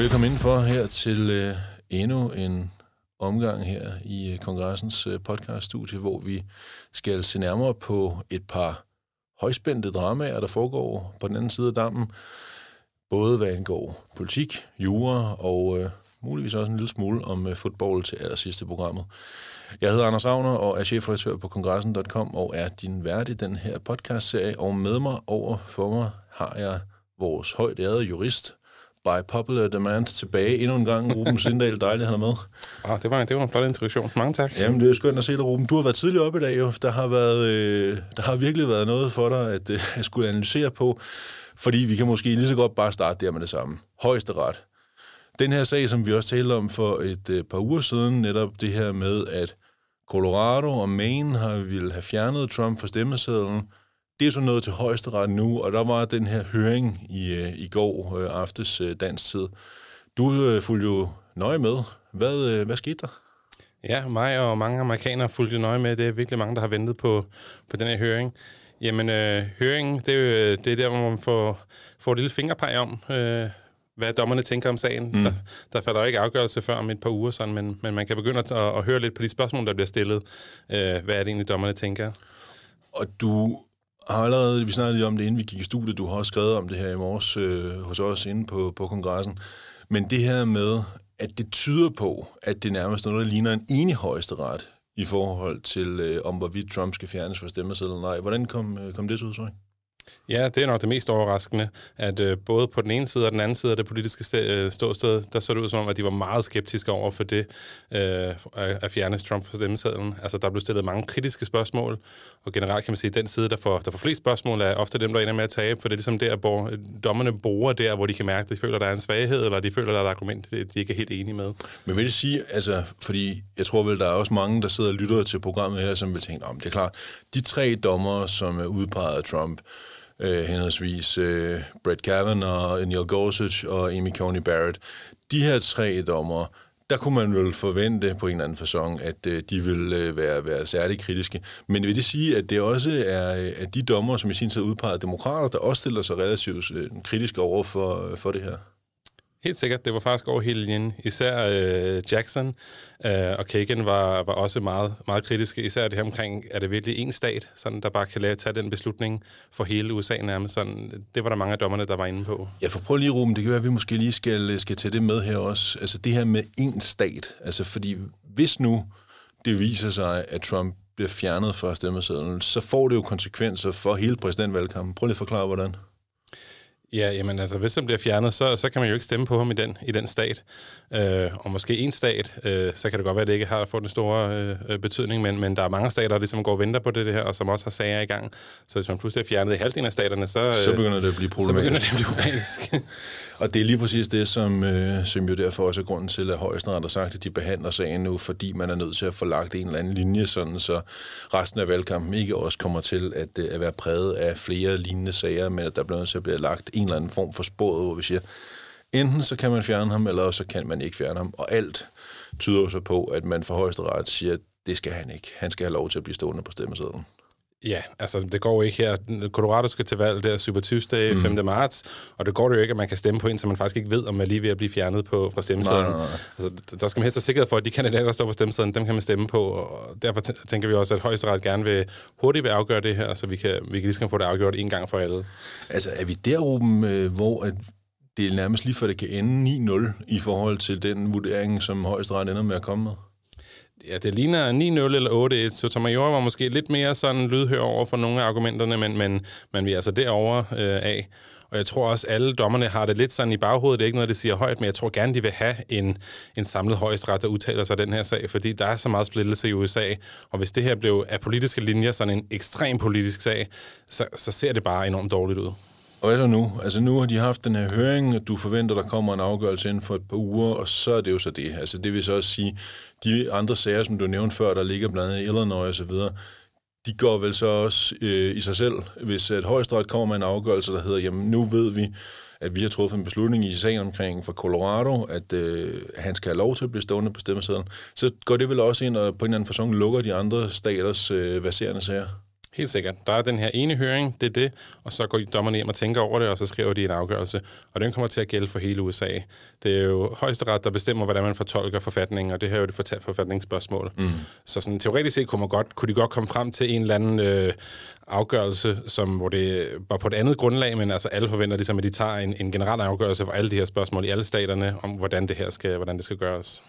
Velkommen indenfor her til øh, endnu en omgang her i øh, kongressens øh, podcaststudie, hvor vi skal se nærmere på et par højspændte dramaer, der foregår på den anden side af dammen. Både hvad angår politik, jura og øh, muligvis også en lille smule om øh, fodbold til allersidste programmet. Jeg hedder Anders Agner og er chefredaktør på kongressen.com og er din vært i den her podcastserie. Og med mig over for mig har jeg vores højt ærede jurist, by popular demand tilbage endnu en gang. Ruben Sindal, dejligt, han er med. Ah, det, var, det var en flot introduktion. Mange tak. Jamen, det er skønt at se dig, Ruben. Du har været tidligere oppe i dag, jo. Der har, været, øh, der har virkelig været noget for dig, at øh, jeg skulle analysere på, fordi vi kan måske lige så godt bare starte der med det samme. Højesteret. Den her sag, som vi også talte om for et øh, par uger siden, netop det her med, at Colorado og Maine har ville have fjernet Trump fra stemmesedlen, det er så noget til højesteret nu, og der var den her høring i, øh, i går øh, aftes øh, dansk tid. Du øh, fulgte jo nøje med. Hvad, øh, hvad skete der? Ja, mig og mange amerikanere fulgte nøje med. Det er virkelig mange, der har ventet på, på den her høring. Jamen, øh, høringen, det jo, det er der, hvor man får, får et lille fingerpeg om, øh, hvad dommerne tænker om sagen. Mm. Der, der falder jo ikke afgørelse før om et par uger, sådan, men, men man kan begynde at, at, at høre lidt på de spørgsmål, der bliver stillet. Øh, hvad er det egentlig, dommerne tænker? Og du har allerede, vi snakkede lige om det, inden vi gik i studiet, du har også skrevet om det her i morges øh, hos os inde på, på kongressen. Men det her med, at det tyder på, at det nærmest noget, der ligner en enig højesteret i forhold til, øh, om hvorvidt Trump skal fjernes fra stemmesedlen eller nej. Hvordan kom, øh, kom det til udtryk? Ja, det er nok det mest overraskende, at øh, både på den ene side og den anden side af det politiske st- øh, ståsted, der så det ud som om, at de var meget skeptiske over for det øh, at fjerne Trump fra stemmesedlen. Altså, der blev stillet mange kritiske spørgsmål, og generelt kan man sige, at den side, der får, der får flest spørgsmål, er ofte dem, der ender med at tabe, for det er ligesom der, hvor dommerne bruger der, hvor de kan mærke, at de føler, at der er en svaghed, eller de føler, at der er et argument, de ikke er helt enige med. Men vil det sige, altså, fordi jeg tror vel, der er også mange, der sidder og lytter til programmet her, som vil tænke, om det er klart, de tre dommer, som er udpeget af Trump, øh, henholdsvis øh, Brett Kavanaugh, Neil Gorsuch og Amy Coney Barrett. De her tre dommer, der kunne man vel forvente på en eller anden façon, at øh, de vil øh, være, være særligt kritiske. Men vil det sige, at det også er øh, at de dommer, som i sin tid udpegede demokrater, der også stiller sig relativt øh, kritiske over for, øh, for det her? Helt sikkert. Det var faktisk over hele linjen. Især øh, Jackson øh, og Kagan var, var også meget, meget kritiske. Især det her omkring, er det virkelig en stat, sådan, der bare kan lade, tage den beslutning for hele USA nærmest. Sådan, det var der mange af dommerne, der var inde på. Ja, for prøv lige, Ruben, det kan være, at vi måske lige skal, skal tage det med her også. Altså det her med en stat. Altså fordi hvis nu det viser sig, at Trump bliver fjernet fra stemmesedlen, så får det jo konsekvenser for hele præsidentvalgkampen. Prøv lige at forklare, hvordan. Ja, jamen altså, hvis han bliver fjernet, så, så kan man jo ikke stemme på ham i den, i den stat. Øh, og måske en stat, øh, så kan det godt være, at det ikke har fået den store øh, betydning, men, men der er mange stater, der ligesom går og venter på det, det her, og som også har sager i gang. Så hvis man pludselig er fjernet i halvdelen af staterne, så, øh, så begynder det at blive problematisk. Så begynder det at blive problematisk. og det er lige præcis det, som, øh, som jo derfor også er grunden til, at højesteret har sagt, at de behandler sagen nu, fordi man er nødt til at få lagt en eller anden linje, sådan så resten af valgkampen ikke også kommer til at, øh, at være præget af flere lignende sager, men at der bliver nødt til at blive lagt en eller anden form for sporet, hvor vi siger, enten så kan man fjerne ham, eller så kan man ikke fjerne ham. Og alt tyder så på, at man for højesteret siger, at det skal han ikke. Han skal have lov til at blive stående på stemmesedlen. Ja, altså det går jo ikke her. Colorado skal til valg der Super Tuesday mm. 5. marts, og det går jo ikke, at man kan stemme på en, som man faktisk ikke ved, om man lige ved at blive fjernet på, fra stemmesedlen. Nej, nej, nej. Altså, der skal man helst have sikkerhed for, at de kandidater, der står på stemmesedlen, dem kan man stemme på, og derfor tænker vi også, at højesteret gerne vil hurtigt vil afgøre det her, så vi kan, vi kan lige få det afgjort en gang for alle. Altså er vi der, Ruben, øh, hvor at det er nærmest lige for, det kan ende 9-0 i forhold til den vurdering, som højesteret ender med at komme med? Ja, det ligner 9-0 eller 8-1, så Tomayor var måske lidt mere sådan lydhør over for nogle af argumenterne, men, men, men vi er altså derovre øh, af. Og jeg tror også, alle dommerne har det lidt sådan i baghovedet. Det er ikke noget, det siger højt, men jeg tror gerne, de vil have en, en samlet højesteret, der udtaler sig den her sag, fordi der er så meget splittelse i USA. Og hvis det her blev af politiske linjer sådan en ekstrem politisk sag, så, så ser det bare enormt dårligt ud. Og hvad er der nu? Altså nu har de haft den her høring, og du forventer, der kommer en afgørelse inden for et par uger, og så er det jo så det. Altså det vil så også sige, de andre sager, som du nævnte før, der ligger blandt andet i Illinois og så videre, de går vel så også øh, i sig selv, hvis et højesteret kommer med en afgørelse, der hedder, jamen nu ved vi, at vi har truffet en beslutning i sagen omkring for Colorado, at øh, han skal have lov til at blive stående på stemmesedlen, så går det vel også ind og på en eller anden fasong lukker de andre staters øh, verserende sager? Helt sikkert. Der er den her ene høring, det er det, og så går dommerne hjem og tænker over det, og så skriver de en afgørelse, og den kommer til at gælde for hele USA. Det er jo højesteret, der bestemmer, hvordan man fortolker forfatningen, og det her er jo det forfatningsspørgsmål. Mm. Så sådan, teoretisk set kunne, man godt, kunne de godt komme frem til en eller anden øh, afgørelse, som, hvor det var på et andet grundlag, men altså alle forventer ligesom, at de tager en, en generel afgørelse for alle de her spørgsmål i alle staterne, om hvordan det her skal, hvordan det skal gøres.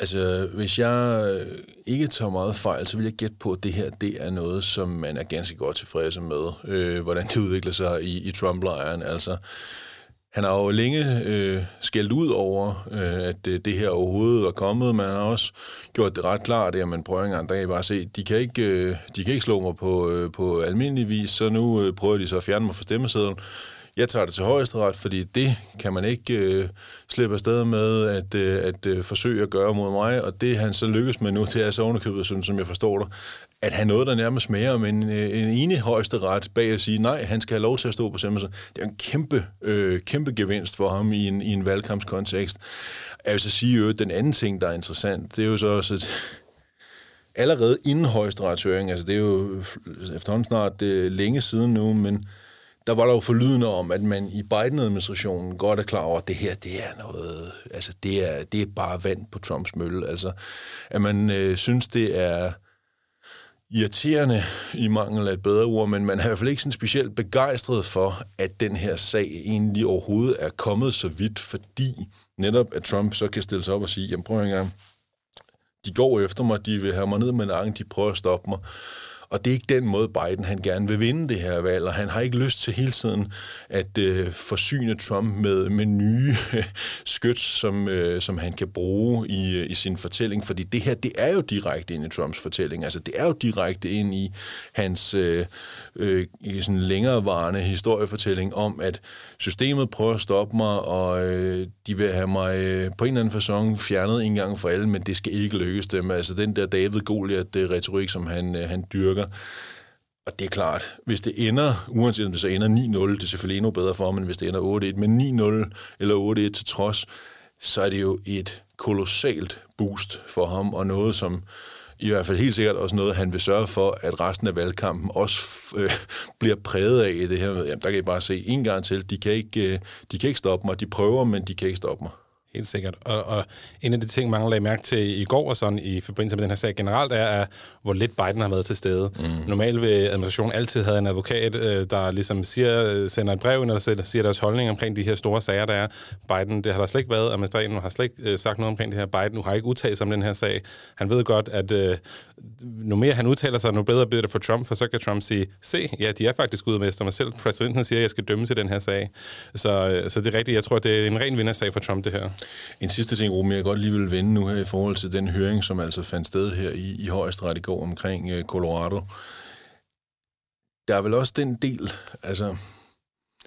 Altså, hvis jeg øh, ikke tager meget fejl, så vil jeg gætte på, at det her det er noget, som man er ganske godt tilfreds med, øh, hvordan det udvikler sig i, i Trump-lejren. Altså, han har jo længe øh, skældt ud over, øh, at det, det her overhovedet er kommet. Man har også gjort det ret klart, at man prøver engang, der kan I bare se, de kan ikke, øh, de kan ikke slå mig på, øh, på almindelig vis, så nu øh, prøver de så at fjerne mig fra stemmesedlen jeg tager det til højesteret, fordi det kan man ikke øh, slippe afsted med at, øh, at øh, forsøge at gøre mod mig, og det han så lykkes med nu, det er så underkøbet, sådan, som jeg forstår det, at han noget, der nærmest mere om en, øh, en enig højesteret bag at sige, nej, han skal have lov til at stå på sig. Det er en kæmpe, øh, kæmpe gevinst for ham i en, i en valgkampskontekst. Jeg vil så sige, at den anden ting, der er interessant, det er jo så også, at allerede inden højesteretshøringen, altså det er jo efterhånden snart det længe siden nu, men der var der jo forlydende om, at man i Biden-administrationen godt er klar over, at det her, det er noget, altså det er, det er bare vand på Trumps mølle. Altså, at man øh, synes, det er irriterende i mangel af et bedre ord, men man er i hvert fald ikke sådan specielt begejstret for, at den her sag egentlig overhovedet er kommet så vidt, fordi netop at Trump så kan stille sig op og sige, jamen prøv en gang, de går efter mig, de vil have mig ned med nakken, de prøver at stoppe mig. Og det er ikke den måde, Biden han gerne vil vinde det her valg, og han har ikke lyst til hele tiden at øh, forsyne Trump med, med nye skyts, som, øh, som han kan bruge i, øh, i sin fortælling, fordi det her, det er jo direkte ind i Trumps fortælling. Altså, det er jo direkte ind i hans øh, øh, i sådan længerevarende historiefortælling om, at systemet prøver at stoppe mig, og øh, de vil have mig øh, på en eller anden façon fjernet en gang for alle, men det skal ikke lykkes dem. Altså den der David Goliath-retorik, øh, som han, øh, han dyrker, og det er klart, hvis det ender, uanset om det så ender 9-0, det er selvfølgelig endnu bedre for ham, end hvis det ender 8-1, men 9-0 eller 8-1 til trods, så er det jo et kolossalt boost for ham, og noget, som i hvert fald helt sikkert også noget, han vil sørge for, at resten af valgkampen også øh, bliver præget af det her. Jamen, der kan I bare se en gang til, de kan, ikke, øh, de kan ikke stoppe mig. De prøver, men de kan ikke stoppe mig. Helt sikkert. Og, og en af de ting, mange lagde mærke til i går og sådan i forbindelse med den her sag generelt, er, er hvor lidt Biden har været til stede. Mm. Normalt vil administrationen altid have en advokat, øh, der ligesom siger, sender et brev, eller siger deres holdning omkring de her store sager, der er. Biden, det har der slet ikke været. Administrationen har slet ikke øh, sagt noget omkring det her. Biden nu har ikke udtalt sig om den her sag. Han ved godt, at øh, nu mere han udtaler sig, nu bedre bliver det for Trump, for så kan Trump sige, se, ja, de er faktisk udmester mig selv. Præsidenten siger, at jeg skal dømme til den her sag. Så, øh, så det er rigtigt. Jeg tror, det er en ren vindersag for Trump, det her. En sidste ting, Rumi, jeg godt lige vil vende nu her i forhold til den høring, som altså fandt sted her i, i højesteret i går omkring øh, Colorado. Der er vel også den del, altså,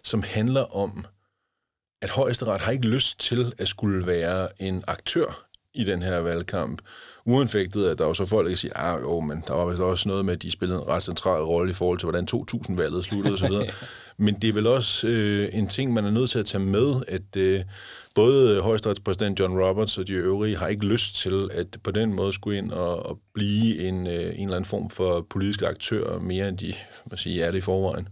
som handler om, at højesteret har ikke lyst til at skulle være en aktør i den her valgkamp. Uanfægtet, at der var så folk, der siger, ah, jo, men der var vist også noget med, at de spillede en ret central rolle i forhold til, hvordan 2000-valget sluttede osv. men det er vel også øh, en ting, man er nødt til at tage med, at øh, både højesteretspræsident John Roberts og de øvrige har ikke lyst til at på den måde skulle ind og, og blive en, øh, en eller anden form for politisk aktør, mere end de hvad sige, er det i forvejen.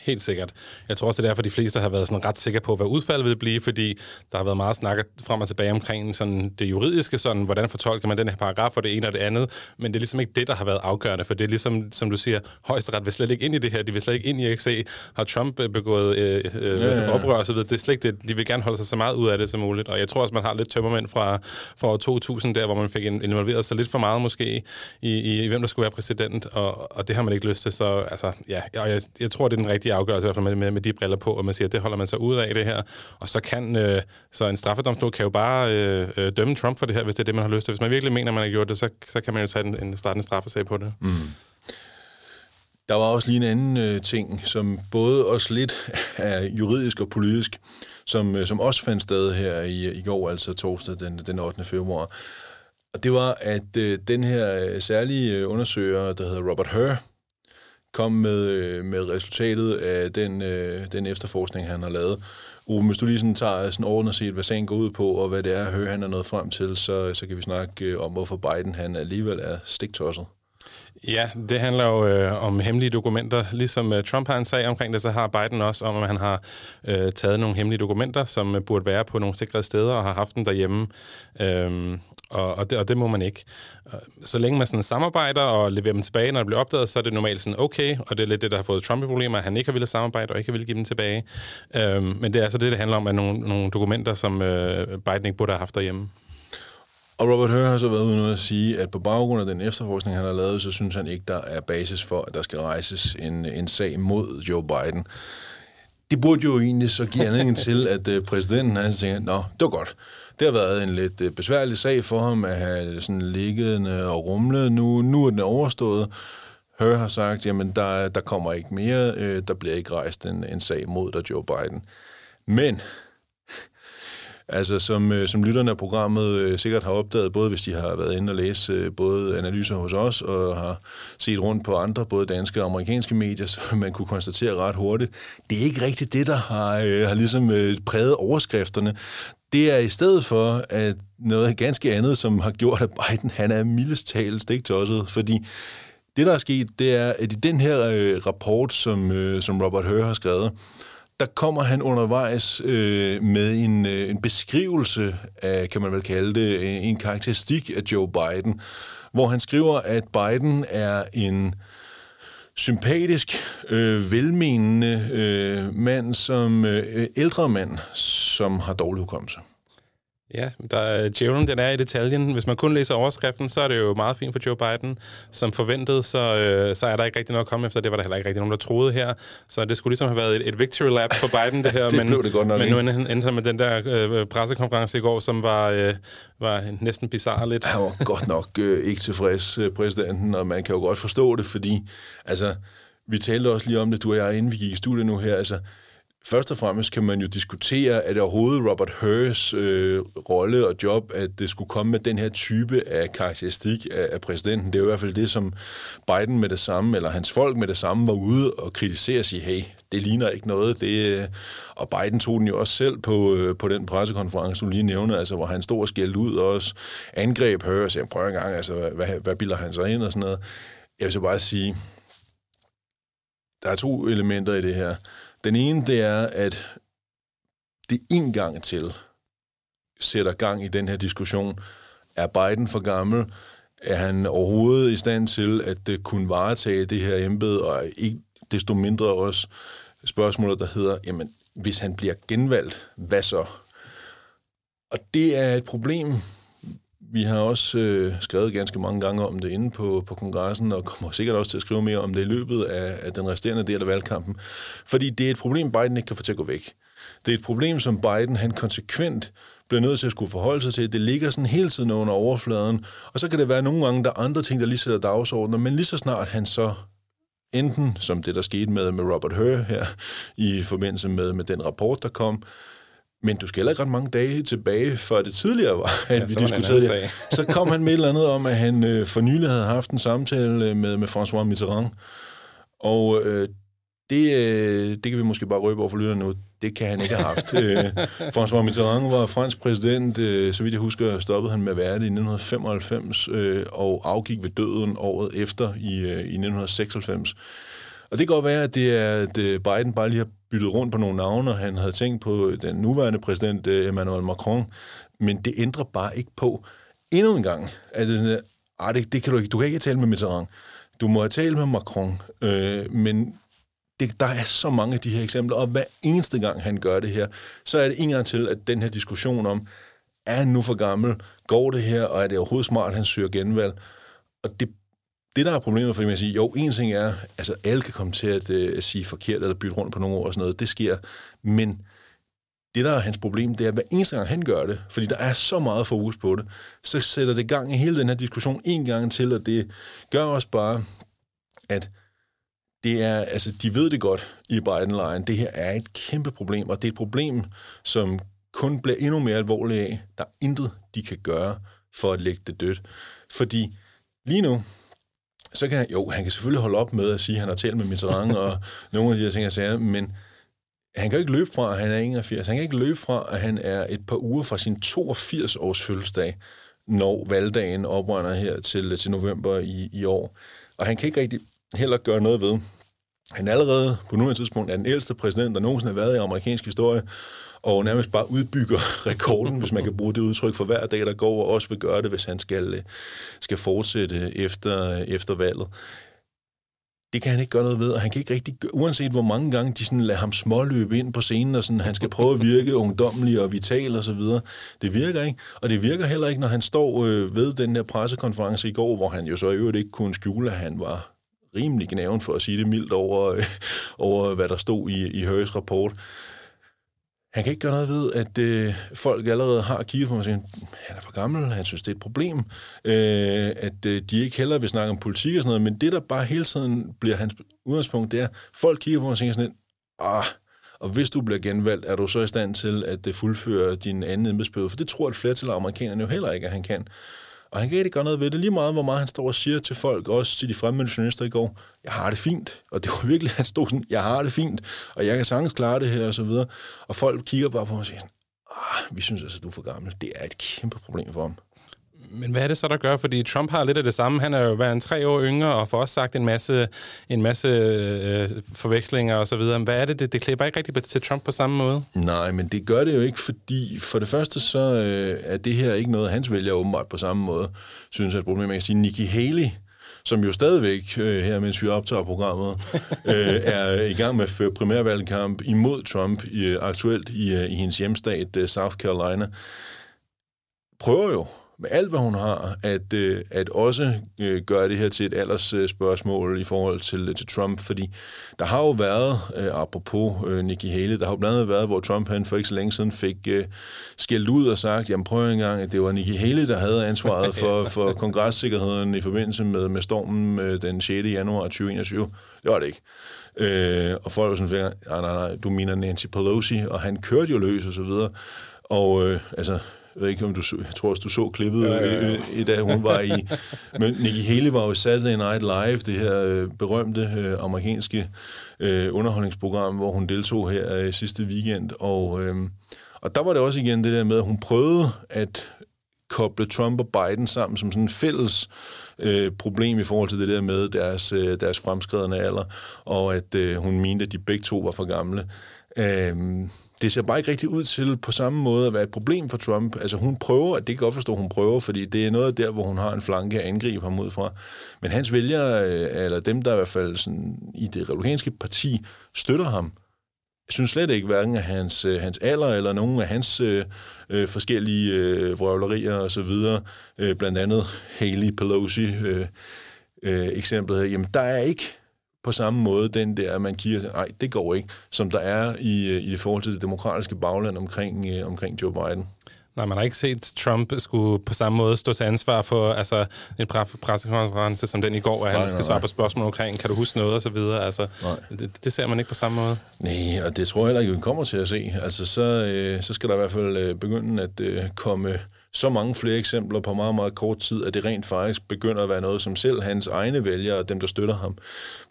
Helt sikkert. Jeg tror også, det er derfor, de fleste har været sådan ret sikre på, hvad udfaldet vil blive, fordi der har været meget snak frem og tilbage omkring sådan det juridiske, sådan, hvordan fortolker man den her paragraf og det ene og det andet, men det er ligesom ikke det, der har været afgørende, for det er ligesom, som du siger, højesteret vil slet ikke ind i det her, de vil slet ikke ind i at se, har Trump øh, begået øh, øh, ja, ja, ja. oprør osv., det er slet ikke det, de vil gerne holde sig så meget ud af det som muligt, og jeg tror også, man har lidt tømmermænd fra, fra 2000 der, hvor man fik involveret sig lidt for meget måske i, i, i hvem der skulle være præsident, og, og det har man ikke lyst til, så altså, ja, og jeg, jeg tror, det er den rigtige afgørelse, i hvert fald med, med, med de briller på, og man siger, at det holder man sig ud af det her. Og så kan øh, så en straffedomstol kan jo bare øh, øh, dømme Trump for det her, hvis det er det, man har lyst til. Hvis man virkelig mener, man har gjort det, så, så kan man jo tage en, en starte en straffesag på det. Mm. Der var også lige en anden øh, ting, som både også lidt er juridisk og politisk, som, øh, som også fandt sted her i, i går, altså torsdag den, den 8. februar. Og det var, at øh, den her øh, særlige øh, undersøger, der hedder Robert Hur, kom med, øh, med resultatet af den, øh, den efterforskning, han har lavet. Ruben, hvis du lige sådan tager sådan ordentligt set, hvad sagen går ud på, og hvad det er, hører han er nået frem til, så, så kan vi snakke øh, om, hvorfor Biden han alligevel er stiktosset. Ja, det handler jo øh, om hemmelige dokumenter. Ligesom øh, Trump har en sag omkring det, så har Biden også om, at han har øh, taget nogle hemmelige dokumenter, som øh, burde være på nogle sikre steder, og har haft dem derhjemme. Øhm, og, og, det, og det må man ikke. Så længe man sådan samarbejder og leverer dem tilbage, når det bliver opdaget, så er det normalt sådan okay, og det er lidt det, der har fået Trump i problemer, at han ikke har ville samarbejde og ikke har ville give dem tilbage. Øhm, men det er altså det, det handler om, at nogle, nogle dokumenter, som øh, Biden ikke burde have haft derhjemme. Og Robert Høre har så været ude at sige, at på baggrund af den efterforskning, han har lavet, så synes han ikke, der er basis for, at der skal rejses en, en sag mod Joe Biden. Det burde jo egentlig så give anledning til, at uh, præsidenten han tænker, nå, det var godt. Det har været en lidt uh, besværlig sag for ham at have sådan liggende og rumlet. Nu, nu er den overstået. Høre har sagt, jamen der, der kommer ikke mere, uh, der bliver ikke rejst en, en sag mod dig, Joe Biden. Men Altså, som, øh, som lytterne af programmet øh, sikkert har opdaget, både hvis de har været inde og læse øh, både analyser hos os, og har set rundt på andre, både danske og amerikanske medier, så man kunne konstatere ret hurtigt, det er ikke rigtigt det, der har, øh, har ligesom øh, præget overskrifterne. Det er i stedet for at noget ganske andet, som har gjort, at Biden han er mildest talt stegtosset, fordi det, der er sket, det er, at i den her øh, rapport, som, øh, som Robert Hur har skrevet, der kommer han undervejs øh, med en, øh, en beskrivelse af, kan man vel kalde det, øh, en karakteristik af Joe Biden, hvor han skriver, at Biden er en sympatisk, øh, velmenende øh, mand, som øh, ældre mand, som har dårlig hukommelse. Ja, der er, djævlen den er i detaljen. Hvis man kun læser overskriften, så er det jo meget fint for Joe Biden. Som forventet, så, øh, så er der ikke rigtig noget at komme efter. Det var der heller ikke rigtig nogen, der troede her. Så det skulle ligesom have været et, et victory lap for Biden, det her. det men, blev det godt nok Men nu endte med den der øh, pressekonference i går, som var, øh, var næsten bizarre lidt. Han var godt nok øh, ikke tilfreds, øh, præsidenten, og man kan jo godt forstå det, fordi altså, vi talte også lige om det, du og jeg, inden vi gik i studiet nu her. Altså, Først og fremmest kan man jo diskutere, at det overhovedet Robert Hurs øh, rolle og job, at det skulle komme med den her type af karakteristik af, af præsidenten. Det er jo i hvert fald det, som Biden med det samme, eller hans folk med det samme, var ude og kritisere sig, hey, det ligner ikke noget. Det, øh, og Biden tog den jo også selv på, øh, på den pressekonference, du lige nævnte, altså, hvor han stod og skældte ud og også angreb Hurs. og sagde, prøv en gang, altså, hvad, hvad bilder han sig ind og sådan noget. Jeg vil så bare sige, der er to elementer i det her. Den ene, det er, at det en gang til sætter gang i den her diskussion. Er Biden for gammel? Er han overhovedet i stand til at øh, kunne varetage det her embede, og ikke desto mindre også spørgsmålet, der hedder, jamen, hvis han bliver genvalgt, hvad så? Og det er et problem, vi har også øh, skrevet ganske mange gange om det inde på, på kongressen, og kommer sikkert også til at skrive mere om det i løbet af, af den resterende del af valgkampen. Fordi det er et problem, Biden ikke kan få til at gå væk. Det er et problem, som Biden han konsekvent bliver nødt til at skulle forholde sig til. Det ligger sådan hele tiden under overfladen, og så kan det være nogle gange, der er andre ting, der lige sætter dagsordner, men lige så snart han så enten, som det der skete med, med Robert Hur her, i forbindelse med, med den rapport, der kom, men du skal heller ikke ret mange dage tilbage, før det tidligere var, at ja, vi diskuterede det. Så kom han med et eller andet om, at han øh, for nylig havde haft en samtale med, med François Mitterrand. Og øh, det, øh, det kan vi måske bare røbe over for lytterne nu. Det kan han ikke have haft. øh, François Mitterrand var fransk præsident. Øh, så vidt jeg husker, stoppede han med at være det i 1995 øh, og afgik ved døden året efter i, øh, i 1996. Og det kan godt være, at det er, at øh, Biden bare lige har byttet rundt på nogle navne, og han havde tænkt på den nuværende præsident øh, Emmanuel Macron, men det ændrer bare ikke på endnu en gang, at det, ah, det, det kan du ikke, du kan ikke tale med Mitterrand, du må have talt med Macron, øh, men det, der er så mange af de her eksempler, og hver eneste gang han gør det her, så er det en gang til, at den her diskussion om, er han nu for gammel, går det her, og er det overhovedet smart, at han søger genvalg, og det det, der er problemet, fordi man siger, jo, en ting er, altså alle kan komme til at, øh, at sige forkert eller bytte rundt på nogle ord og sådan noget, det sker, men det, der er hans problem, det er, at hver eneste gang han gør det, fordi der er så meget fokus på det, så sætter det gang i hele den her diskussion en gang til, og det gør også bare, at det er, altså, de ved det godt i Biden-lejen. Det her er et kæmpe problem, og det er et problem, som kun bliver endnu mere alvorligt af. Der er intet, de kan gøre for at lægge det dødt. Fordi lige nu, så kan han, jo, han kan selvfølgelig holde op med at sige, at han har talt med Mitterrand og nogle af de her ting, jeg sagde, men han kan ikke løbe fra, at han er 81. Han kan ikke løbe fra, at han er et par uger fra sin 82-års fødselsdag, når valgdagen oprender her til, til november i, i år. Og han kan ikke rigtig heller gøre noget ved. Han er allerede på nuværende tidspunkt er den ældste præsident, der nogensinde har været i amerikansk historie, og nærmest bare udbygger rekorden, hvis man kan bruge det udtryk for hver dag, der går, og også vil gøre det, hvis han skal, øh, skal fortsætte efter, øh, efter valget det kan han ikke gøre noget ved, og han kan ikke rigtig, uanset hvor mange gange de sådan lader ham småløbe ind på scenen, og sådan, han skal prøve at virke ungdommelig og vital og så videre. Det virker ikke, og det virker heller ikke, når han står øh, ved den der pressekonference i går, hvor han jo så i øvrigt ikke kunne skjule, at han var rimelig gnaven, for at sige det mildt, over, øh, over hvad der stod i, i Højes rapport han kan ikke gøre noget ved, at øh, folk allerede har kigget på mig og siger, han er for gammel, han synes, det er et problem, øh, at øh, de ikke heller vil snakke om politik og sådan noget, men det, der bare hele tiden bliver hans udgangspunkt, det er, folk kigger på mig og siger sådan lidt, ah, og hvis du bliver genvalgt, er du så i stand til at øh, fuldføre din anden embedsperiode? For det tror et flertal af amerikanerne jo heller ikke, at han kan. Og han kan ikke gøre noget ved det. Lige meget, hvor meget han står og siger til folk, også til de fremmede journalister i går, jeg har det fint. Og det var virkelig, han stod sådan, jeg har det fint, og jeg kan sagtens klare det her, og så videre. Og folk kigger bare på mig og siger sådan, ah, vi synes altså, du er for gammel. Det er et kæmpe problem for ham. Men hvad er det så, der gør? Fordi Trump har lidt af det samme. Han er jo været en tre år yngre og får også sagt en masse, en masse øh, forvekslinger og så videre. Hvad er det? Det, det klæber ikke rigtig til Trump på samme måde? Nej, men det gør det jo ikke, fordi for det første så øh, er det her ikke noget, hans vælger åbenbart på samme måde synes er et problem. Man kan sige, Nikki Haley, som jo stadigvæk, øh, her mens vi optager programmet, øh, er i gang med at føre primærvalgkamp imod Trump i, aktuelt i, øh, i hendes hjemstat, øh, South Carolina, prøver jo med alt, hvad hun har, at, øh, at også øh, gøre det her til et aldersspørgsmål i forhold til, til Trump, fordi der har jo været, øh, apropos øh, Nikki Haley, der har jo blandt andet været, hvor Trump han for ikke så længe siden fik øh, skældt ud og sagt, jamen prøv en gang, at det var Nikki Haley, der havde ansvaret for, for kongresssikkerheden i forbindelse med, med stormen øh, den 6. januar 2021. Det var det ikke. Øh, og folk var sådan, nej, nej, nej, du mener Nancy Pelosi, og han kørte jo løs og så videre. Og øh, altså, jeg ved ikke, om du så, jeg tror også, du så klippet ja, ja, ja. i, dag, hun var i. Men Nikki Haley var jo Saturday Night Live, det her øh, berømte øh, amerikanske øh, underholdningsprogram, hvor hun deltog her øh, sidste weekend. Og, øh, og der var det også igen det der med, at hun prøvede at koble Trump og Biden sammen som sådan en fælles øh, problem i forhold til det der med deres, øh, deres fremskredende alder, og at øh, hun mente, at de begge to var for gamle. Øh, det ser bare ikke rigtig ud til på samme måde at være et problem for Trump. Altså hun prøver, at det kan godt forstå, hun prøver, fordi det er noget der, hvor hun har en flanke at angribe ham ud fra. Men hans vælgere, øh, eller dem, der i hvert fald sådan, i det republikanske parti støtter ham, jeg synes slet ikke hverken af hans, øh, hans alder eller nogen af hans øh, øh, forskellige øh, vrøvlerier og så videre, øh, blandt andet Haley Pelosi øh, øh, eksemplet her, jamen der er ikke på samme måde den der, at man kigger, nej, det går ikke, som der er i, øh, i det forhold til det demokratiske bagland omkring, øh, omkring Joe Biden. Nej, man har ikke set Trump skulle på samme måde stå til ansvar for altså, en pressekonference som den i går, at han nej, skal nej, svare på spørgsmål omkring, kan du huske noget og så videre. Altså, det, det, ser man ikke på samme måde. Nej, og det tror jeg heller ikke, vi kommer til at se. Altså, så, øh, så skal der i hvert fald øh, begynde at øh, komme så mange flere eksempler på meget, meget kort tid, at det rent faktisk begynder at være noget, som selv hans egne vælgere, dem der støtter ham,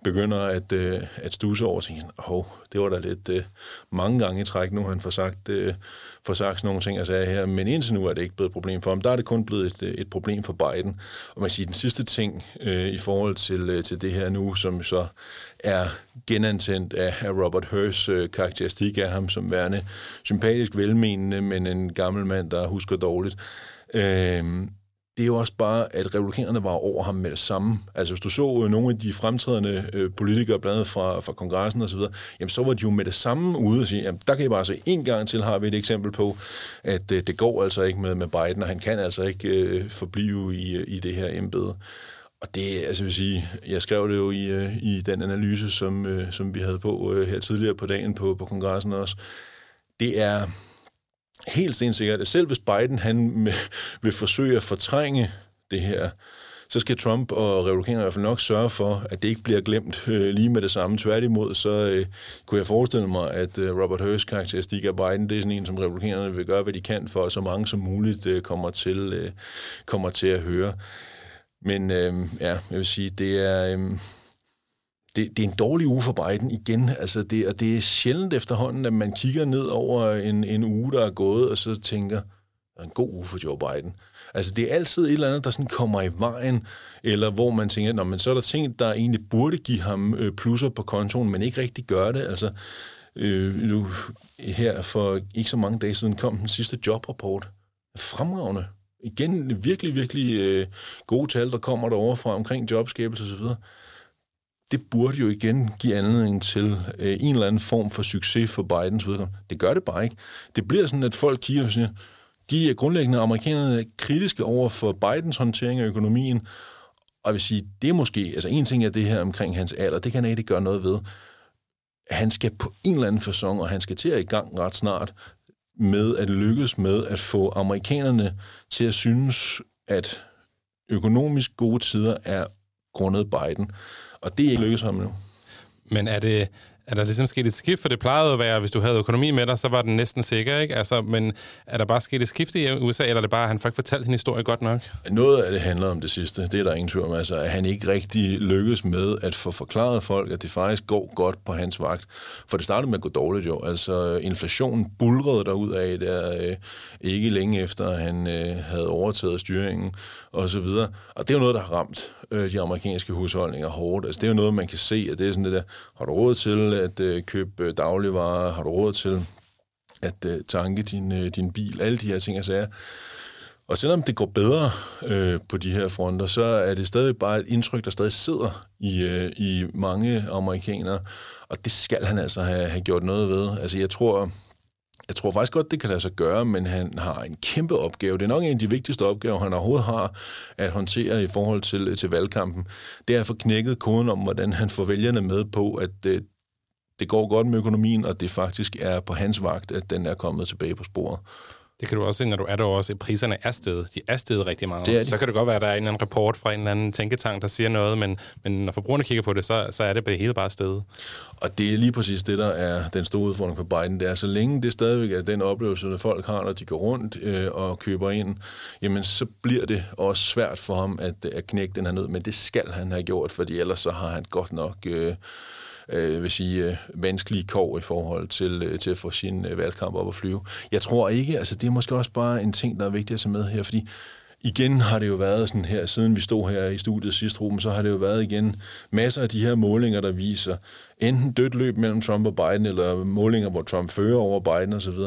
begynder at, øh, at stuse over og tænke, hov, det var da lidt øh, mange gange i træk nu, han forsagt, øh, forsagt sådan nogle ting, jeg sagde her, men indtil nu er det ikke blevet et problem for ham. Der er det kun blevet et, øh, et problem for Biden. Og man siger, den sidste ting øh, i forhold til, øh, til det her nu, som så er genantændt af, af Robert Hurs øh, karakteristik af ham som værende sympatisk velmenende, men en gammel mand, der husker dårligt. Øh, det er jo også bare, at republikanerne var over ham med det samme. Altså, hvis du så øh, nogle af de fremtrædende øh, politikere, blandt andet fra, fra kongressen osv., jamen, så var de jo med det samme ude og sige, jamen, der kan I bare se, en gang til har vi et eksempel på, at øh, det går altså ikke med, med Biden, og han kan altså ikke øh, forblive i, øh, i det her embede. Og det, altså vil sige, jeg skrev det jo i, øh, i den analyse, som, øh, som vi havde på øh, her tidligere på dagen på, på kongressen også. Det er helt stensikkert, at selv hvis Biden han vil forsøge at fortrænge det her, så skal Trump og republikanerne i hvert fald nok sørge for, at det ikke bliver glemt øh, lige med det samme. Tværtimod, så øh, kunne jeg forestille mig, at øh, Robert Hurst karakteristik af Biden, det er sådan en, som republikanerne vil gøre, hvad de kan for, at så mange som muligt øh, kommer, til, øh, kommer til at høre. Men øh, ja, jeg vil sige, det er... Øh, det, det er en dårlig uge for Biden igen. Altså det, og det er sjældent efterhånden, at man kigger ned over en, en uge, der er gået, og så tænker, en god uge for Joe Biden. Altså, det er altid et eller andet, der sådan kommer i vejen, eller hvor man tænker, Nå, men så er der ting, der egentlig burde give ham øh, plusser på kontoen, men ikke rigtig gør det. Altså, øh, nu, her for ikke så mange dage siden kom den sidste jobrapport. Fremragende. Igen, virkelig, virkelig øh, gode tal, der kommer derovre fra omkring jobskabelse osv det burde jo igen give anledning til øh, en eller anden form for succes for Bidens vedkommende. Det gør det bare ikke. Det bliver sådan, at folk kigger og siger, de er grundlæggende amerikanerne kritiske over for Bidens håndtering af økonomien, og jeg vil sige, det er måske, altså en ting er det her omkring hans alder, det kan han ikke gøre noget ved. Han skal på en eller anden façon, og han skal til at i gang ret snart, med at lykkes med at få amerikanerne til at synes, at økonomisk gode tider er grundet Biden. Og det er ikke lykkedes ham nu. Men er det, er der ligesom sket et skift? For det plejede at være, at hvis du havde økonomi med dig, så var den næsten sikker, ikke? Altså, men er der bare sket et skift i USA, eller er det bare, at han faktisk fortalt sin historie godt nok? Noget af det handler om det sidste. Det er der ingen tvivl om. Altså, at han ikke rigtig lykkes med at få forklaret folk, at det faktisk går godt på hans vagt. For det startede med at gå dårligt jo. Altså, inflationen bulrede derud af der, øh, ikke længe efter, at han øh, havde overtaget styringen og så videre. Og det er jo noget, der har ramt øh, de amerikanske husholdninger hårdt. Altså, det er jo noget, man kan se, at det er sådan det der, har du råd til at øh, købe øh, dagligvarer, har du råd til at øh, tanke din, øh, din bil, alle de her ting og sager. Og selvom det går bedre øh, på de her fronter, så er det stadig bare et indtryk, der stadig sidder i, øh, i mange amerikanere, og det skal han altså have, have gjort noget ved. Altså jeg tror, jeg tror faktisk godt, det kan lade sig gøre, men han har en kæmpe opgave. Det er nok en af de vigtigste opgaver, han overhovedet har at håndtere i forhold til, til valgkampen. Det er at få knækket koden om, hvordan han får vælgerne med på, at det, det går godt med økonomien, og det faktisk er på hans vagt, at den er kommet tilbage på sporet. Det kan du også se, når du er der også. Priserne er steget. De er steget rigtig meget. Det er de. Så kan det godt være, at der er en eller anden rapport fra en eller anden tænketank, der siger noget, men, men når forbrugerne kigger på det, så, så er det det hele bare steget. Og det er lige præcis det, der er den store udfordring på Biden. Det er, så længe det stadigvæk er den oplevelse, at folk har, når de går rundt øh, og køber ind, jamen så bliver det også svært for ham at, at knække den her ned. Men det skal han have gjort, fordi ellers så har han godt nok... Øh, øh, vil sige, øh, vanskelige kår i forhold til, øh, til at få sin øh, valgkamp op at flyve. Jeg tror ikke, altså det er måske også bare en ting, der er vigtig at tage med her, fordi igen har det jo været sådan her, siden vi stod her i studiet sidste rum, så har det jo været igen masser af de her målinger, der viser enten dødt løb mellem Trump og Biden, eller målinger, hvor Trump fører over Biden osv.,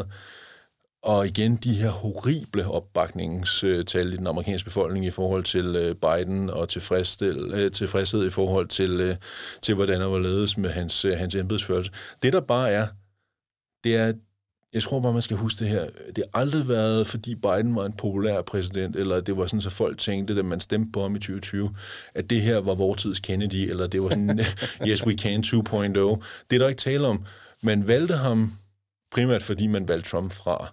og igen de her horrible opbakningstal i den amerikanske befolkning i forhold til øh, Biden og øh, tilfredshed i forhold til, øh, til hvordan han var ledes med hans, hans embedsførelse. Det der bare er, det er, jeg tror bare, man skal huske det her. Det har aldrig været, fordi Biden var en populær præsident, eller det var sådan, så folk tænkte, da man stemte på ham i 2020, at det her var vores tids Kennedy, eller det var sådan, yes, we can 2.0. Det er der ikke tale om. Man valgte ham primært fordi man valgte Trump fra.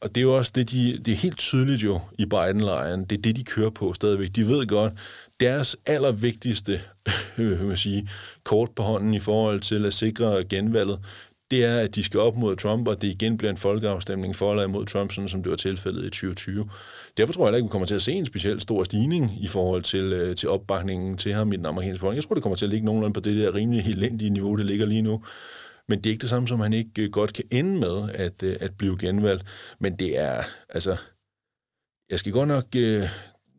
Og det er jo også det, de, det er helt tydeligt jo i Biden-lejren. Det er det, de kører på stadigvæk. De ved godt, deres allervigtigste øh, man sige, kort på hånden i forhold til at sikre genvalget, det er, at de skal op mod Trump, og det igen bliver en folkeafstemning for eller imod Trump, sådan som det var tilfældet i 2020. Derfor tror jeg ikke, vi kommer til at se en specielt stor stigning i forhold til, øh, til opbakningen til ham i den amerikanske befolkning. Jeg tror, det kommer til at ligge nogenlunde på det der rimelig helt niveau, det ligger lige nu. Men det er ikke det samme, som han ikke øh, godt kan ende med at, øh, at blive genvalgt. Men det er, altså... Jeg skal godt nok øh,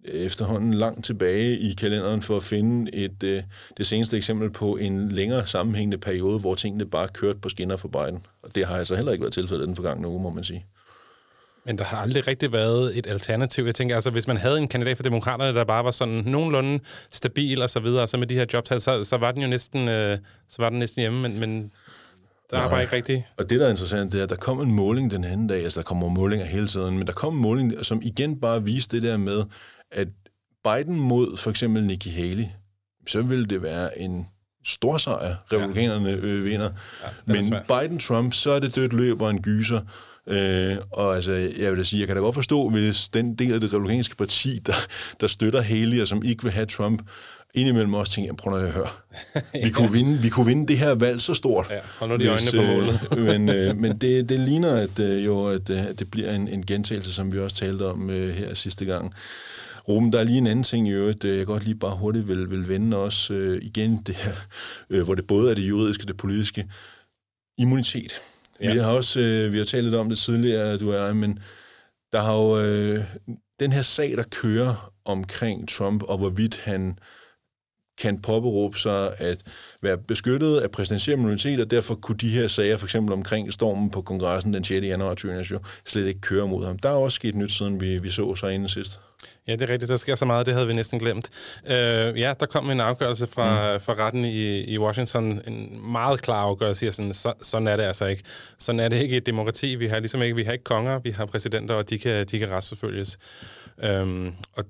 efterhånden langt tilbage i kalenderen for at finde et, øh, det seneste eksempel på en længere sammenhængende periode, hvor tingene bare kørte på skinner for Biden. Og det har altså heller ikke været tilfældet den forgangne uge, må man sige. Men der har aldrig rigtig været et alternativ. Jeg tænker, altså, hvis man havde en kandidat for demokraterne, der bare var sådan nogenlunde stabil og så videre, så med de her jobtal, så, så var den jo næsten, øh, så var den næsten hjemme, men, men der er bare ikke rigtigt. Og det, der er interessant, det er, at der kom en måling den anden dag, altså der kommer målinger hele tiden, men der kom en måling, som igen bare viste det der med, at Biden mod for eksempel Nikki Haley, så ville det være en stor sejr, republikanerne ja. øh, vinder. Ja, men Biden-Trump, så er det dødt løb og en gyser. Øh, og altså, jeg vil da sige, jeg kan da godt forstå, hvis den del af det republikanske parti, der, der støtter Haley, og som ikke vil have Trump, indimellem også tænker, prøv at høre, vi kunne, vinde, vi kunne vinde det her valg så stort. Ja, hold nu de øjnene på målet. Øh, men øh, men det, det ligner, at, øh, jo, at, øh, at det bliver en, en gentagelse, som vi også talte om øh, her sidste gang. Ruben, der er lige en anden ting i øvrigt, jeg godt lige bare hurtigt vil, vil vende også øh, igen det her, øh, hvor det både er det juridiske og det politiske. Immunitet. Ja. Vi har også øh, vi har talt lidt om det tidligere, du jeg, men Der har jo øh, den her sag, der kører omkring Trump, og hvorvidt han kan påberåbe sig at være beskyttet af præsidentiel immunitet, og derfor kunne de her sager, for eksempel omkring stormen på kongressen den 6. januar 2020, slet ikke køre mod ham. Der er også sket nyt, siden vi, vi så sig inden sidst. Ja, det er rigtigt. Der sker så meget, det havde vi næsten glemt. Uh, ja, der kom en afgørelse fra, mm. fra retten i, i Washington. En meget klar afgørelse, siger sådan, så, sådan er det altså ikke. Sådan er det ikke i et demokrati. Vi har ligesom ikke, vi har ikke konger, vi har præsidenter, og de kan, de kan retsforfølges. Um, og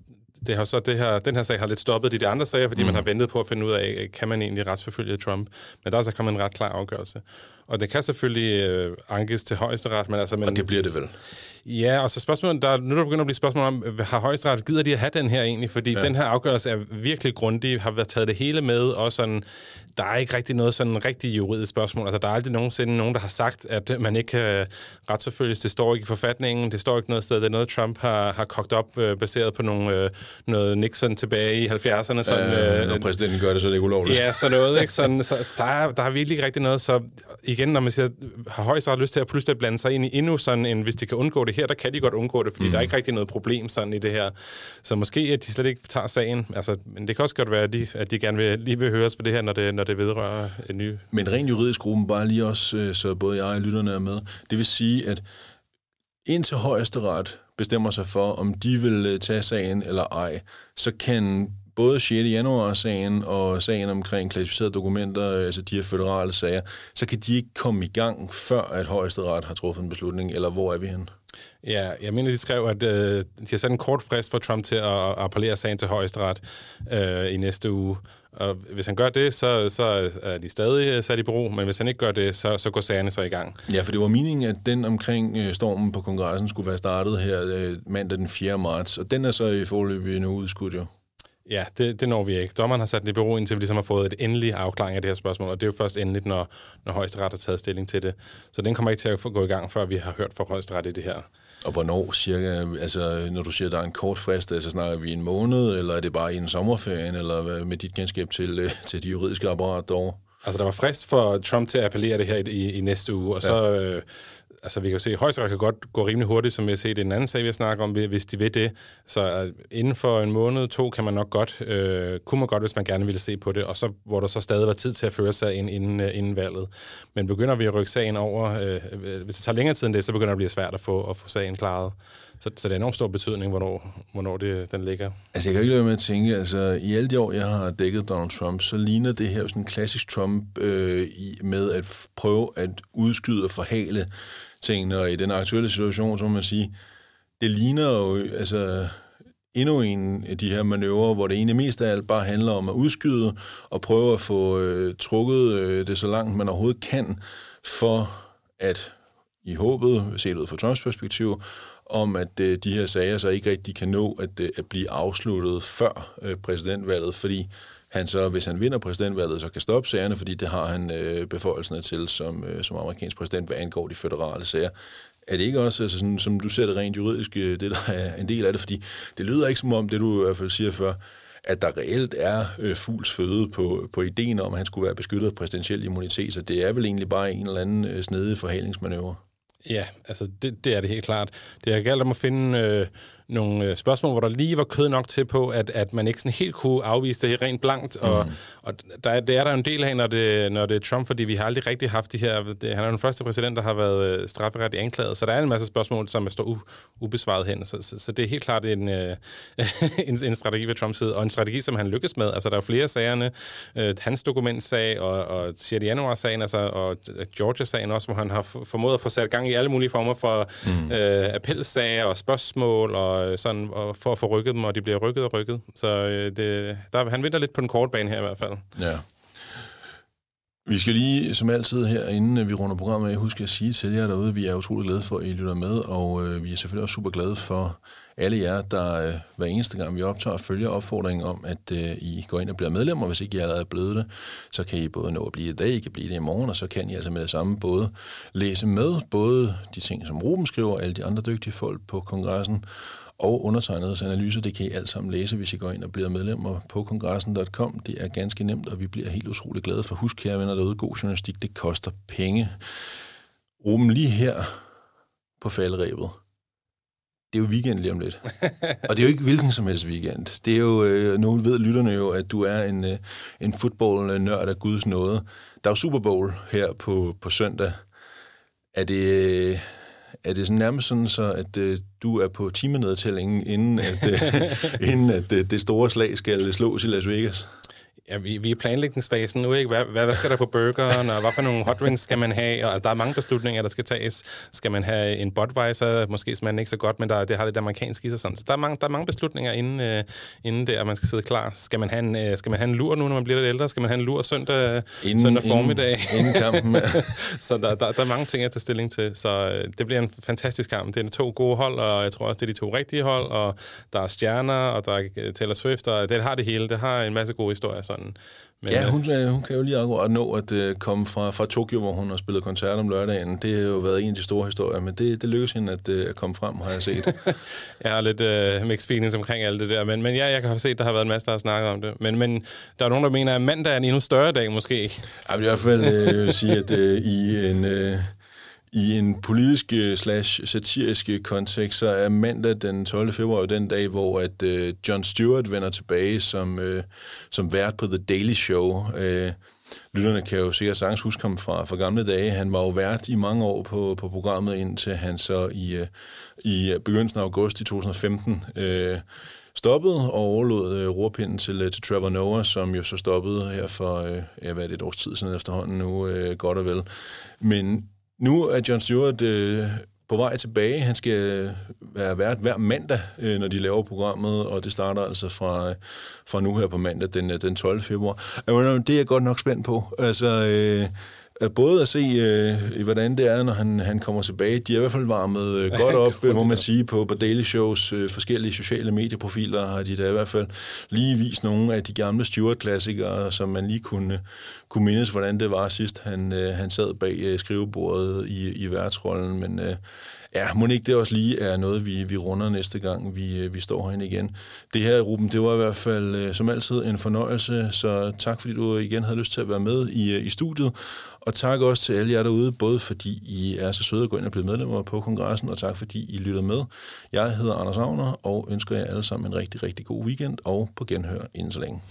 det har så det her, den her sag har lidt stoppet de, de andre sager, fordi mm. man har ventet på at finde ud af, kan man egentlig retsforfølge Trump. Men der er så kommet en ret klar afgørelse. Og det kan selvfølgelig øh, ankes til højesteret, men altså... Men, og det bliver det vel? Ja, og så spørgsmålet, der, nu er der begyndt at blive spørgsmål om, har højesteret gider de at have den her egentlig? Fordi ja. den her afgørelse er virkelig grundig, har været taget det hele med, og sådan, der er ikke rigtig noget sådan rigtig juridisk spørgsmål. Altså, der er aldrig nogensinde nogen, der har sagt, at man ikke kan retsforfølges. Det står ikke i forfatningen, det står ikke noget sted. Det er noget, Trump har, har kogt op, øh, baseret på nogle, øh, noget Nixon tilbage i 70'erne. Sådan, øh, når præsidenten gør det, så er det ikke ulovligt. Ja, så noget. Ikke? Sådan, så der, er, der er virkelig ikke rigtig noget. Så igen, når man siger, har højesteret lyst til at pludselig blande sig ind i endnu sådan en, hvis de kan undgå det her, der kan de godt undgå det, fordi mm. der er ikke rigtig noget problem sådan i det her. Så måske, at de slet ikke tager sagen. Altså, men det kan også godt være, at de, at de gerne vil, lige vil høres for det her, når det, når det vedrører en ny... Men rent juridisk gruppen, bare lige også, øh, så både jeg og lytterne er med, det vil sige, at indtil højesteret bestemmer sig for, om de vil øh, tage sagen eller ej, så kan både 6. januar-sagen og sagen omkring klassificerede dokumenter, altså de her federale sager, så kan de ikke komme i gang, før at højesteret har truffet en beslutning, eller hvor er vi hen? Ja, jeg mener, de skrev, at øh, de har sat en kort frist for Trump til at appellere sagen til højesteret øh, i næste uge. Og hvis han gør det, så, så er de stadig øh, sat i bero, men hvis han ikke gør det, så, så går sagerne så i gang. Ja, for det var meningen, at den omkring øh, stormen på kongressen skulle være startet her øh, mandag den 4. marts, og den er så i forløbet nu udskudt jo. Ja, det, det når vi ikke. Dommeren har sat den i bero, indtil vi ligesom har fået et endelig afklaring af det her spørgsmål, og det er jo først endeligt, når, når højesteret har taget stilling til det. Så den kommer ikke til at gå i gang, før vi har hørt fra højesteret i det her. Og hvornår cirka, altså når du siger, at der er en kort frist, så altså snakker vi en måned, eller er det bare i en sommerferien, eller hvad med dit kendskab til, øh, til de juridiske apparat derovre? Altså, der var frist for Trump til at appellere det her i, i næste uge, og ja. så... Øh, altså vi kan jo se, at højesteret kan godt gå rimelig hurtigt, som vi har set i en anden sag, vi har snakket om, hvis de vil det. Så øh, inden for en måned, to, kan man nok godt, øh, kunne man godt, hvis man gerne ville se på det, og så hvor der så stadig var tid til at føre sagen inden, uh, inden valget. Men begynder vi at rykke sagen over, øh, hvis det tager længere tid end det, så begynder det at blive svært at få, at få sagen klaret. Så, så det er enormt stor betydning, hvornår, hvornår det, den ligger. Altså, jeg kan ikke lade med at tænke, altså, i alle de år, jeg har dækket Donald Trump, så ligner det her sådan en klassisk Trump øh, med at prøve at udskyde og forhale tingene, og i den aktuelle situation, så må man sige, det ligner jo altså, endnu en af de her manøvrer, hvor det egentlig mest af alt bare handler om at udskyde og prøve at få øh, trukket øh, det så langt man overhovedet kan, for at i håbet, set ud fra Trumps perspektiv, om at øh, de her sager så ikke rigtig kan nå at, øh, at blive afsluttet før øh, præsidentvalget, fordi han så, hvis han vinder præsidentvalget, så kan stoppe sagerne, fordi det har han øh, beføjelserne til som, øh, som amerikansk præsident, hvad angår de føderale sager. Er det ikke også, altså sådan, som du ser det rent juridisk, øh, det der er en del af det? Fordi det lyder ikke som om, det du i hvert fald siger før, at der reelt er øh, fugls føde på, på ideen om, at han skulle være beskyttet af præsidentiel immunitet, så det er vel egentlig bare en eller anden øh, snedig forhalingsmanøvre. Ja, altså det, det er det helt klart. Det er galt om at finde øh, nogle øh, spørgsmål, hvor der lige var kød nok til på, at, at man ikke sådan helt kunne afvise det rent blankt. Og, mm. og der, det er der en del af, når det, når det er Trump, fordi vi har aldrig rigtig haft de her... Det, han er den første præsident, der har været øh, strafferettigt anklaget, så der er en masse spørgsmål, som er står u, ubesvaret hen. Så, så, så det er helt klart en, øh, en, en strategi ved Trumps side, og en strategi, som han lykkes med. Altså, der er flere sagerne. Øh, hans dokumentsag og, og 6. januar-sagen, altså, og Georgia-sagen også, hvor han har formået at få sat gang i alle mulige former for mm. øh, appelsager og spørgsmål og og, sådan, og for at få rykket dem, og de bliver rykket og rykket. Så øh, det, der, han vinder lidt på den korte bane her i hvert fald. Ja. Vi skal lige, som altid her, inden øh, vi runder programmet af, huske at sige til jer derude, vi er utrolig glade for, at I lytter med, og øh, vi er selvfølgelig også super glade for alle jer, der øh, hver eneste gang vi optager, følger opfordringen om, at øh, I går ind og bliver medlemmer. Hvis ikke I allerede er blevet det, så kan I både nå at blive det i dag, I kan blive det i morgen, og så kan I altså med det samme både læse med, både de ting, som Ruben skriver, alle de andre dygtige folk på kongressen, og undertegnedes analyser. Det kan I alt sammen læse, hvis I går ind og bliver medlemmer på kongressen.com. Det er ganske nemt, og vi bliver helt utrolig glade for. Husk, kære venner derude, god journalistik, det koster penge. Ruben lige her på falderæbet det er jo weekend lige om lidt. og det er jo ikke hvilken som helst weekend. Det er jo, øh, nu ved lytterne jo, at du er en, øh, en fodboldnørd af Guds nåde. Der er jo Super Bowl her på, på søndag. Er det, øh, er det sådan nærmest sådan, så at øh, du er på timenedtællingen, inden at, øh, inden at øh, det store slag skal slås i Las Vegas? Ja, vi, vi er i planlægningsfasen nu, ikke? Hvad, hvad, hvad skal der på burgeren, og hvad for nogle hot wings skal man have? Og der er mange beslutninger, der skal tages. Skal man have en Budweiser? Måske smager den ikke så godt, men der, det har det amerikanske i sig sådan. Så der er mange, der er mange beslutninger inden, uh, inden der, man skal sidde klar. Skal man, have en, uh, skal man have en lur nu, når man bliver lidt ældre? Skal man have en lur søndag, inden, søndag formiddag? Inden, inden kampen, så der, der, der er mange ting at tage stilling til. Så uh, det bliver en fantastisk kamp. Det er to gode hold, og jeg tror også, det er de to rigtige hold, og der er stjerner, og der er Taylor Swift, og det har det hele. Det har en masse gode historier sådan. Men, ja, hun, øh, hun kan jo lige akkurat nå at uh, komme fra, fra Tokyo, hvor hun har spillet koncert om lørdagen. Det har jo været en af de store historier, men det, det lykkedes hende at, at komme frem, har jeg set. jeg har lidt uh, mixed feelings omkring alt det der, men, men ja, jeg kan have set, at der har været en masse, der har snakket om det. Men, men der er nogen, der mener, at mandag er en endnu større dag måske. Jeg vil i hvert fald vil sige, at uh, i en... Uh, i en politisk øh, slash satirisk øh, kontekst, så er mandag den 12. februar den dag, hvor at øh, uh, John Stewart vender tilbage som, uh, som vært på The Daily Show. Uh, lytterne kan jo sikkert sagtens huske ham fra, fra gamle dage. Han var jo vært i mange år på, på programmet, indtil han så i, uh, i begyndelsen af august i 2015 uh, stoppede og overlod øh, rorpinden til, til Trevor Noah, som jo så stoppede her for, øh, ja, hvad er det, et års tid siden efterhånden nu, øh, godt og vel. Men nu er John Stewart øh, på vej tilbage. Han skal øh, være vært hver mandag, øh, når de laver programmet, og det starter altså fra, øh, fra nu her på mandag, den, øh, den 12. februar. Det er jeg godt nok spændt på. Altså, øh, både at se, øh, hvordan det er, når han, han kommer tilbage. De er i hvert fald varmet øh, godt op, må man sige, på, på Daily Shows øh, forskellige sociale medieprofiler har de da i hvert fald lige vist nogle af de gamle Stewart-klassikere, som man lige kunne, kunne mindes, hvordan det var sidst, han, øh, han sad bag øh, skrivebordet i, i værtsrollen. Men øh, Ja, må ikke det også lige er noget, vi, vi runder næste gang, vi, øh, vi står herinde igen. Det her, Ruben, det var i hvert fald øh, som altid en fornøjelse, så tak fordi du igen havde lyst til at være med i, øh, i studiet. Og tak også til alle jer derude, både fordi I er så søde at gå ind og blive medlemmer på kongressen, og tak fordi I lytter med. Jeg hedder Anders Agner, og ønsker jer alle sammen en rigtig, rigtig god weekend, og på genhør inden så længe.